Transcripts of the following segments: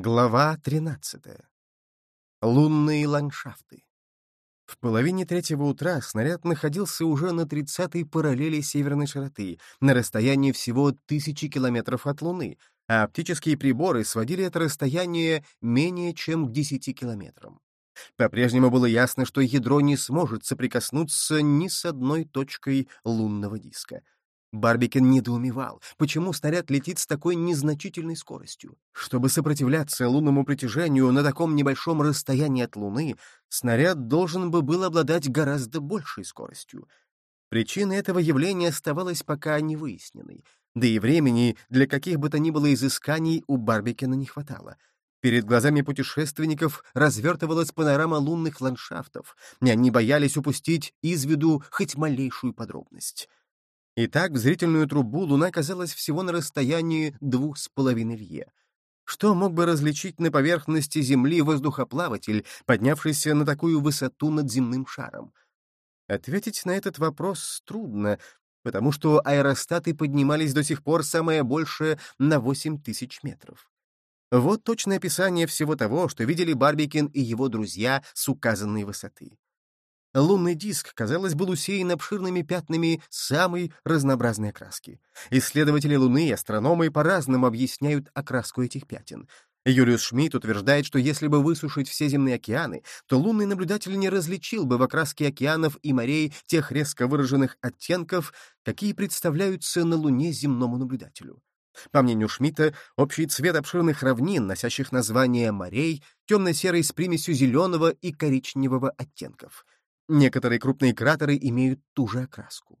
Глава 13. Лунные ландшафты. В половине третьего утра снаряд находился уже на 30-й параллели северной широты, на расстоянии всего тысячи километров от Луны, а оптические приборы сводили это расстояние менее чем к 10 километрам. По-прежнему было ясно, что ядро не сможет соприкоснуться ни с одной точкой лунного диска — Барбикен недоумевал, почему снаряд летит с такой незначительной скоростью. Чтобы сопротивляться лунному притяжению на таком небольшом расстоянии от Луны, снаряд должен бы был обладать гораздо большей скоростью. Причина этого явления оставалась пока не выясненной, да и времени для каких бы то ни было изысканий у Барбикена не хватало. Перед глазами путешественников развертывалась панорама лунных ландшафтов, и они боялись упустить из виду хоть малейшую подробность. Итак, в зрительную трубу Луна казалась всего на расстоянии двух с половиной лье. Что мог бы различить на поверхности Земли воздухоплаватель, поднявшийся на такую высоту над земным шаром? Ответить на этот вопрос трудно, потому что аэростаты поднимались до сих пор самое большее на 8 тысяч метров. Вот точное описание всего того, что видели Барбикин и его друзья с указанной высоты. Лунный диск, казалось, был усеян обширными пятнами самой разнообразной окраски. Исследователи Луны и астрономы по-разному объясняют окраску этих пятен. Юлиус Шмидт утверждает, что если бы высушить все земные океаны, то лунный наблюдатель не различил бы в окраске океанов и морей тех резко выраженных оттенков, какие представляются на Луне земному наблюдателю. По мнению Шмидта, общий цвет обширных равнин, носящих название морей, темно-серый с примесью зеленого и коричневого оттенков — Некоторые крупные кратеры имеют ту же окраску.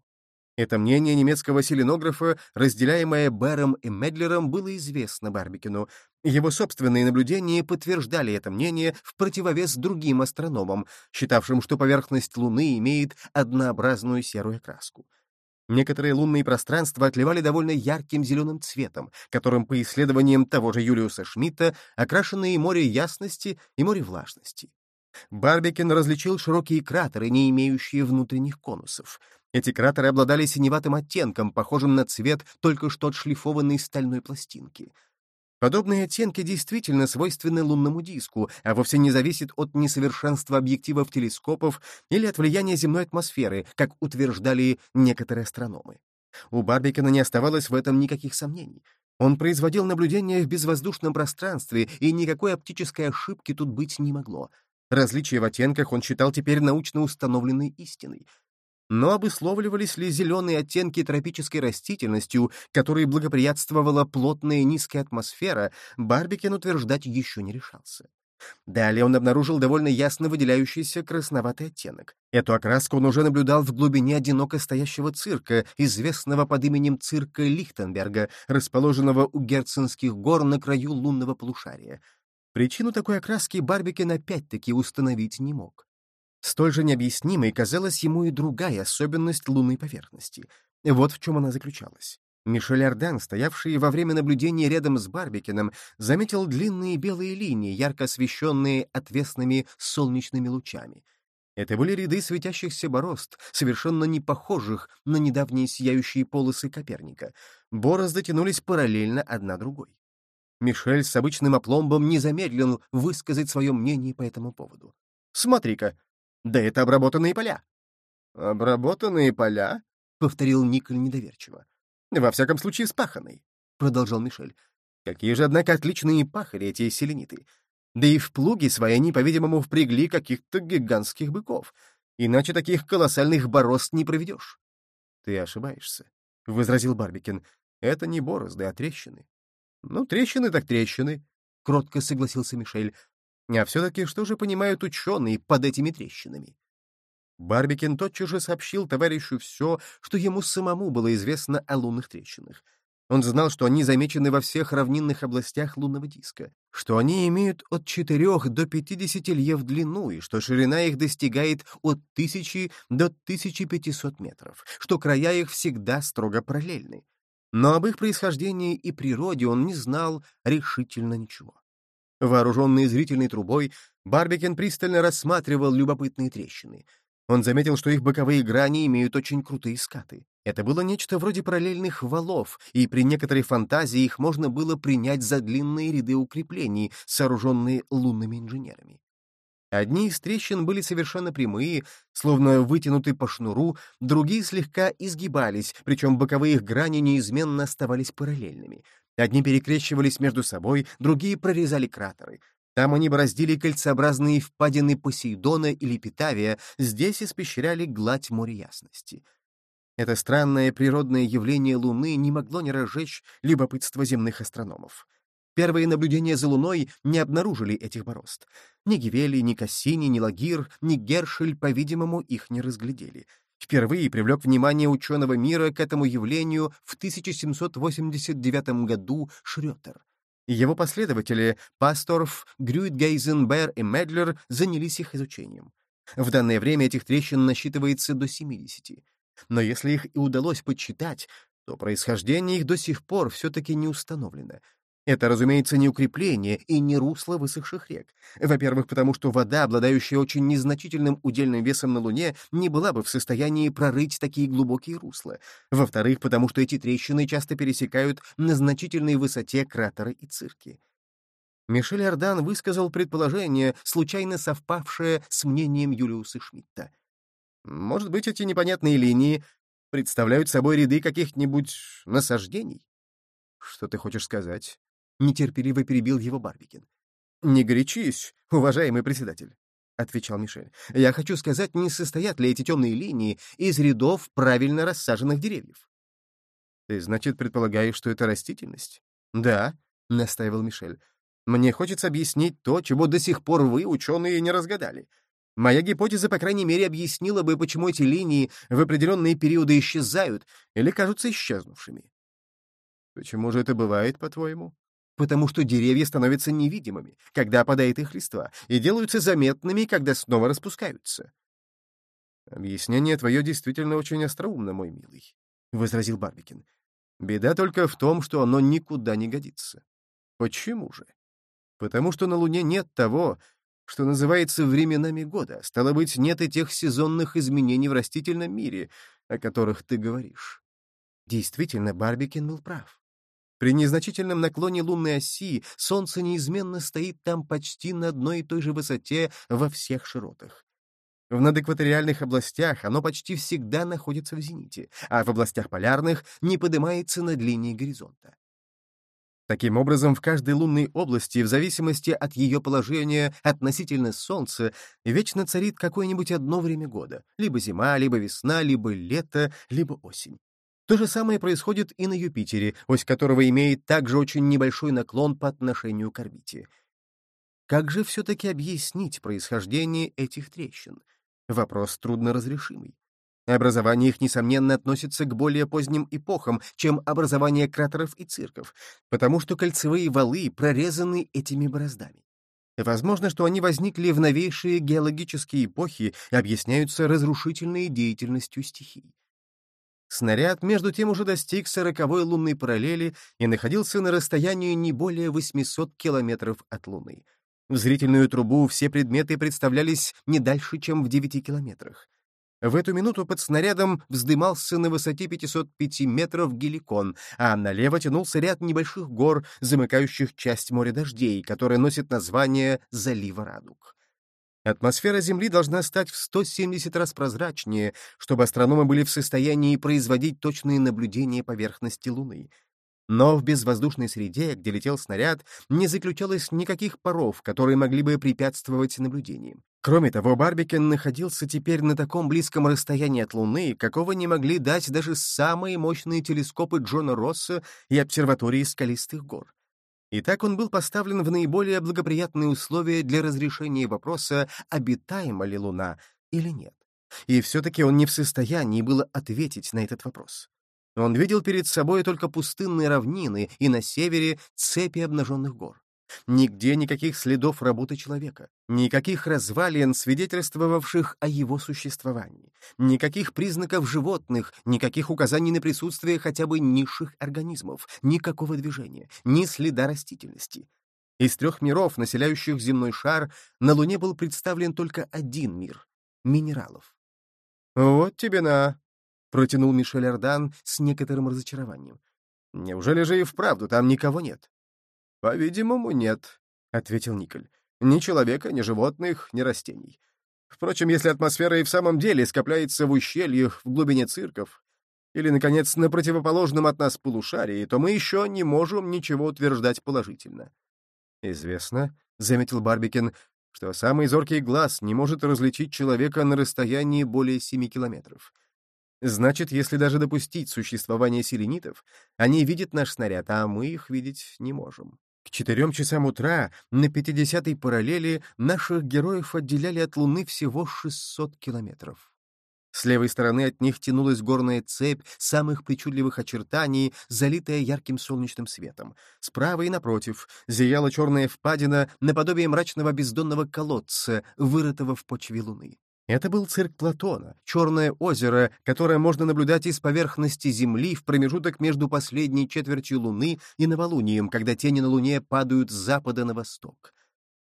Это мнение немецкого селенографа, разделяемое Бэром и Медлером, было известно Барбикину. Его собственные наблюдения подтверждали это мнение в противовес другим астрономам, считавшим, что поверхность Луны имеет однообразную серую окраску. Некоторые лунные пространства отливали довольно ярким зеленым цветом, которым, по исследованиям того же Юлиуса Шмидта, окрашены и море ясности, и море влажности. Барбикен различил широкие кратеры, не имеющие внутренних конусов. Эти кратеры обладали синеватым оттенком, похожим на цвет только что отшлифованной стальной пластинки. Подобные оттенки действительно свойственны лунному диску, а вовсе не зависят от несовершенства объективов телескопов или от влияния земной атмосферы, как утверждали некоторые астрономы. У Барбикена не оставалось в этом никаких сомнений. Он производил наблюдения в безвоздушном пространстве, и никакой оптической ошибки тут быть не могло. Различия в оттенках он считал теперь научно установленной истиной. Но обусловливались ли зеленые оттенки тропической растительностью, которой благоприятствовала плотная низкая атмосфера, Барбикен утверждать еще не решался. Далее он обнаружил довольно ясно выделяющийся красноватый оттенок. Эту окраску он уже наблюдал в глубине одиноко стоящего цирка, известного под именем цирка Лихтенберга, расположенного у Герценских гор на краю лунного полушария — Причину такой окраски Барбикен опять-таки установить не мог. Столь же необъяснимой казалась ему и другая особенность лунной поверхности. Вот в чем она заключалась. Мишель Ардан, стоявший во время наблюдения рядом с Барбикином, заметил длинные белые линии, ярко освещенные отвесными солнечными лучами. Это были ряды светящихся борозд, совершенно не похожих на недавние сияющие полосы Коперника. Борозды тянулись параллельно одна другой. Мишель с обычным опломбом не замедлил высказать свое мнение по этому поводу. «Смотри-ка, да это обработанные поля!» «Обработанные поля?» — повторил Николь недоверчиво. «Во всяком случае, спаханные», — продолжал Мишель. «Какие же, однако, отличные пахари эти селениты! Да и в плуги свои они, по-видимому, впрягли каких-то гигантских быков. Иначе таких колоссальных борозд не проведешь». «Ты ошибаешься», — возразил Барбикин. «Это не борозды, а трещины. «Ну, трещины так трещины», — кротко согласился Мишель. «А все-таки что же понимают ученые под этими трещинами?» Барбикин тотчас же сообщил товарищу все, что ему самому было известно о лунных трещинах. Он знал, что они замечены во всех равнинных областях лунного диска, что они имеют от 4 до 50 лье в длину и что ширина их достигает от 1000 до 1500 метров, что края их всегда строго параллельны. Но об их происхождении и природе он не знал решительно ничего. Вооруженный зрительной трубой, Барбикен пристально рассматривал любопытные трещины. Он заметил, что их боковые грани имеют очень крутые скаты. Это было нечто вроде параллельных валов, и при некоторой фантазии их можно было принять за длинные ряды укреплений, сооруженные лунными инженерами. Одни из трещин были совершенно прямые, словно вытянуты по шнуру, другие слегка изгибались, причем боковые их грани неизменно оставались параллельными. Одни перекрещивались между собой, другие прорезали кратеры. Там они бороздили кольцеобразные впадины Посейдона или Питавия, здесь испещряли гладь моря ясности. Это странное природное явление Луны не могло не разжечь любопытство земных астрономов. Первые наблюдения за Луной не обнаружили этих борозд. Ни Гивели, ни Кассини, ни Лагир, ни Гершель, по-видимому, их не разглядели. Впервые привлек внимание ученого мира к этому явлению в 1789 году Шрётер. Его последователи Пасторф, Грюйтгейзен, Бер и Медлер занялись их изучением. В данное время этих трещин насчитывается до 70. Но если их и удалось подсчитать, то происхождение их до сих пор все-таки не установлено. Это, разумеется, не укрепление и не русло высохших рек. Во-первых, потому что вода, обладающая очень незначительным удельным весом на Луне, не была бы в состоянии прорыть такие глубокие русла. Во-вторых, потому что эти трещины часто пересекают на значительной высоте кратеры и цирки. Мишель Ардан высказал предположение, случайно совпавшее с мнением Юлиуса Шмидта. Может быть, эти непонятные линии представляют собой ряды каких-нибудь насаждений? Что ты хочешь сказать? — нетерпеливо перебил его Барбикин. «Не горячись, уважаемый председатель», — отвечал Мишель. «Я хочу сказать, не состоят ли эти темные линии из рядов правильно рассаженных деревьев». «Ты, значит, предполагаешь, что это растительность?» «Да», — настаивал Мишель. «Мне хочется объяснить то, чего до сих пор вы, ученые, не разгадали. Моя гипотеза, по крайней мере, объяснила бы, почему эти линии в определенные периоды исчезают или кажутся исчезнувшими». «Почему же это бывает, по-твоему?» Потому что деревья становятся невидимыми, когда опадает их листва, и делаются заметными, когда снова распускаются. «Объяснение твое действительно очень остроумно, мой милый», — возразил Барбикин. «Беда только в том, что оно никуда не годится». «Почему же?» «Потому что на Луне нет того, что называется временами года, стало быть, нет и тех сезонных изменений в растительном мире, о которых ты говоришь». Действительно, Барбикин был прав. При незначительном наклоне лунной оси Солнце неизменно стоит там почти на одной и той же высоте во всех широтах. В надэкваториальных областях оно почти всегда находится в зените, а в областях полярных не поднимается над линией горизонта. Таким образом, в каждой лунной области, в зависимости от ее положения относительно Солнца, вечно царит какое-нибудь одно время года — либо зима, либо весна, либо лето, либо осень. То же самое происходит и на Юпитере, ось которого имеет также очень небольшой наклон по отношению к орбите. Как же все-таки объяснить происхождение этих трещин? Вопрос трудноразрешимый. Образование их, несомненно, относится к более поздним эпохам, чем образование кратеров и цирков, потому что кольцевые валы прорезаны этими бороздами. Возможно, что они возникли в новейшие геологические эпохи и объясняются разрушительной деятельностью стихий. Снаряд, между тем, уже достиг сороковой лунной параллели и находился на расстоянии не более 800 километров от Луны. В зрительную трубу все предметы представлялись не дальше, чем в 9 километрах. В эту минуту под снарядом вздымался на высоте 505 метров геликон, а налево тянулся ряд небольших гор, замыкающих часть моря дождей, которая носит название «Залива Радуг». Атмосфера Земли должна стать в 170 раз прозрачнее, чтобы астрономы были в состоянии производить точные наблюдения поверхности Луны. Но в безвоздушной среде, где летел снаряд, не заключалось никаких паров, которые могли бы препятствовать наблюдениям. Кроме того, Барбикен находился теперь на таком близком расстоянии от Луны, какого не могли дать даже самые мощные телескопы Джона Росса и обсерватории скалистых гор. И так он был поставлен в наиболее благоприятные условия для разрешения вопроса, обитаема ли Луна или нет. И все-таки он не в состоянии было ответить на этот вопрос. Он видел перед собой только пустынные равнины и на севере цепи обнаженных гор. Нигде никаких следов работы человека, никаких развалин, свидетельствовавших о его существовании, никаких признаков животных, никаких указаний на присутствие хотя бы низших организмов, никакого движения, ни следа растительности. Из трех миров, населяющих земной шар, на Луне был представлен только один мир — минералов. «Вот тебе на!» — протянул Мишель Ардан с некоторым разочарованием. «Неужели же и вправду там никого нет?» «По-видимому, нет», — ответил Николь. «Ни человека, ни животных, ни растений. Впрочем, если атмосфера и в самом деле скопляется в ущельях в глубине цирков, или, наконец, на противоположном от нас полушарии, то мы еще не можем ничего утверждать положительно. «Известно», — заметил Барбикин, что самый зоркий глаз не может различить человека на расстоянии более семи километров. Значит, если даже допустить существование селенитов, они видят наш снаряд, а мы их видеть не можем. К четырем часам утра на 50-й параллели наших героев отделяли от Луны всего 600 километров. С левой стороны от них тянулась горная цепь самых причудливых очертаний, залитая ярким солнечным светом. Справа и напротив зияла черная впадина наподобие мрачного бездонного колодца, вырытого в почве луны. Это был цирк Платона, черное озеро, которое можно наблюдать из поверхности Земли в промежуток между последней четвертью Луны и новолунием, когда тени на Луне падают с запада на восток.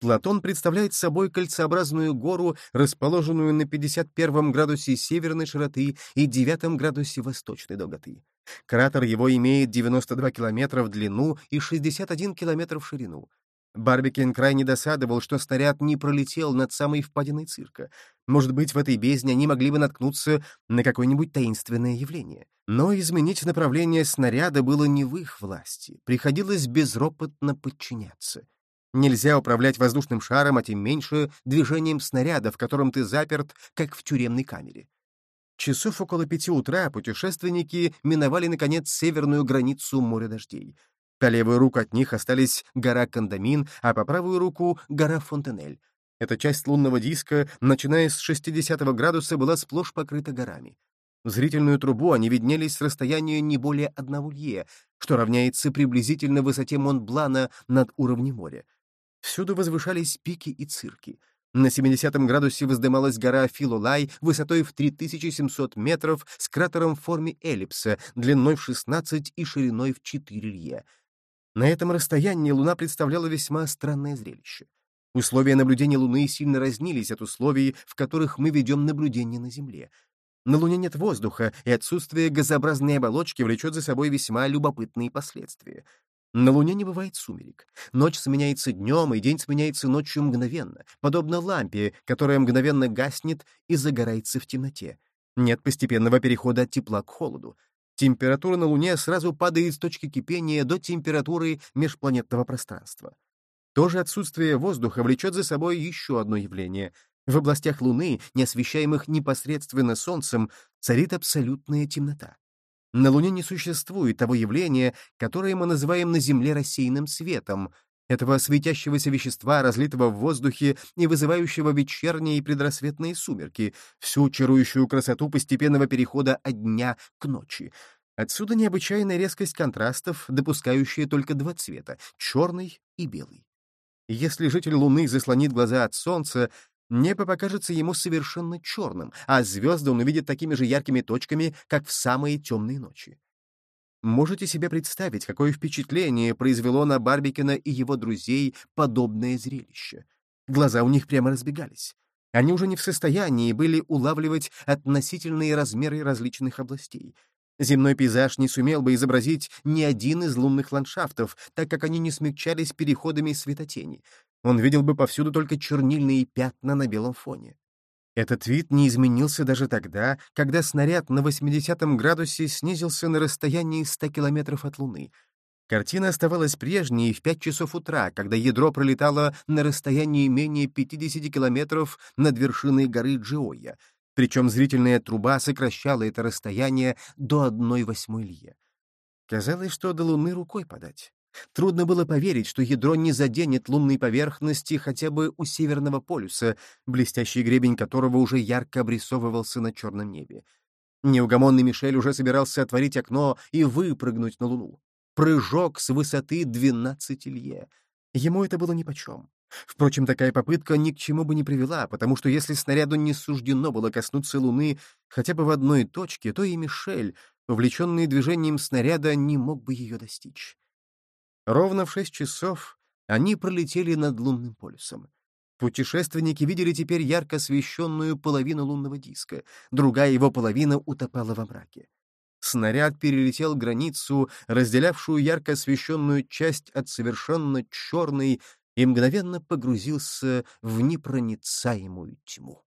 Платон представляет собой кольцеобразную гору, расположенную на 51 градусе северной широты и 9 градусе восточной долготы. Кратер его имеет 92 километра в длину и 61 километр в ширину. Барбикен крайне досадовал, что снаряд не пролетел над самой впадиной цирка. Может быть, в этой бездне они могли бы наткнуться на какое-нибудь таинственное явление. Но изменить направление снаряда было не в их власти. Приходилось безропотно подчиняться. Нельзя управлять воздушным шаром, а тем меньше движением снаряда, в котором ты заперт, как в тюремной камере. Часов около пяти утра путешественники миновали, наконец, северную границу моря дождей. По левую руку от них остались гора Кандамин, а по правую руку — гора Фонтенель. Эта часть лунного диска, начиная с 60 градуса, была сплошь покрыта горами. В зрительную трубу они виднелись с расстояния не более одного лье, что равняется приблизительно высоте Монблана над уровнем моря. Всюду возвышались пики и цирки. На 70 градусе воздымалась гора Филолай высотой в 3700 метров с кратером в форме эллипса, длиной в 16 и шириной в 4 лье. На этом расстоянии Луна представляла весьма странное зрелище. Условия наблюдения Луны сильно разнились от условий, в которых мы ведем наблюдение на Земле. На Луне нет воздуха, и отсутствие газообразной оболочки влечет за собой весьма любопытные последствия. На Луне не бывает сумерек. Ночь сменяется днем, и день сменяется ночью мгновенно, подобно лампе, которая мгновенно гаснет и загорается в темноте. Нет постепенного перехода от тепла к холоду. Температура на Луне сразу падает с точки кипения до температуры межпланетного пространства. То же отсутствие воздуха влечет за собой еще одно явление. В областях Луны, не освещаемых непосредственно Солнцем, царит абсолютная темнота. На Луне не существует того явления, которое мы называем на Земле рассеянным светом, этого светящегося вещества, разлитого в воздухе и вызывающего вечерние и предрассветные сумерки, всю чарующую красоту постепенного перехода от дня к ночи. Отсюда необычайная резкость контрастов, допускающая только два цвета — черный и белый. Если житель Луны заслонит глаза от Солнца, небо покажется ему совершенно черным, а звезды он увидит такими же яркими точками, как в самые темные ночи. Можете себе представить, какое впечатление произвело на Барбикина и его друзей подобное зрелище. Глаза у них прямо разбегались. Они уже не в состоянии были улавливать относительные размеры различных областей. Земной пейзаж не сумел бы изобразить ни один из лунных ландшафтов, так как они не смягчались переходами светотени. Он видел бы повсюду только чернильные пятна на белом фоне. Этот вид не изменился даже тогда, когда снаряд на 80 градусе снизился на расстоянии 100 километров от Луны. Картина оставалась прежней в 5 часов утра, когда ядро пролетало на расстоянии менее 50 километров над вершиной горы Джиоя, причем зрительная труба сокращала это расстояние до одной восьмой лье. Казалось, что до Луны рукой подать. Трудно было поверить, что ядро не заденет лунной поверхности хотя бы у Северного полюса, блестящий гребень которого уже ярко обрисовывался на черном небе. Неугомонный Мишель уже собирался отворить окно и выпрыгнуть на Луну. Прыжок с высоты 12 лье. Ему это было нипочем. Впрочем, такая попытка ни к чему бы не привела, потому что если снаряду не суждено было коснуться Луны хотя бы в одной точке, то и Мишель, увлеченный движением снаряда, не мог бы ее достичь. Ровно в шесть часов они пролетели над лунным полюсом. Путешественники видели теперь ярко освещенную половину лунного диска, другая его половина утопала во мраке. Снаряд перелетел границу, разделявшую ярко освещенную часть от совершенно черной, и мгновенно погрузился в непроницаемую тьму.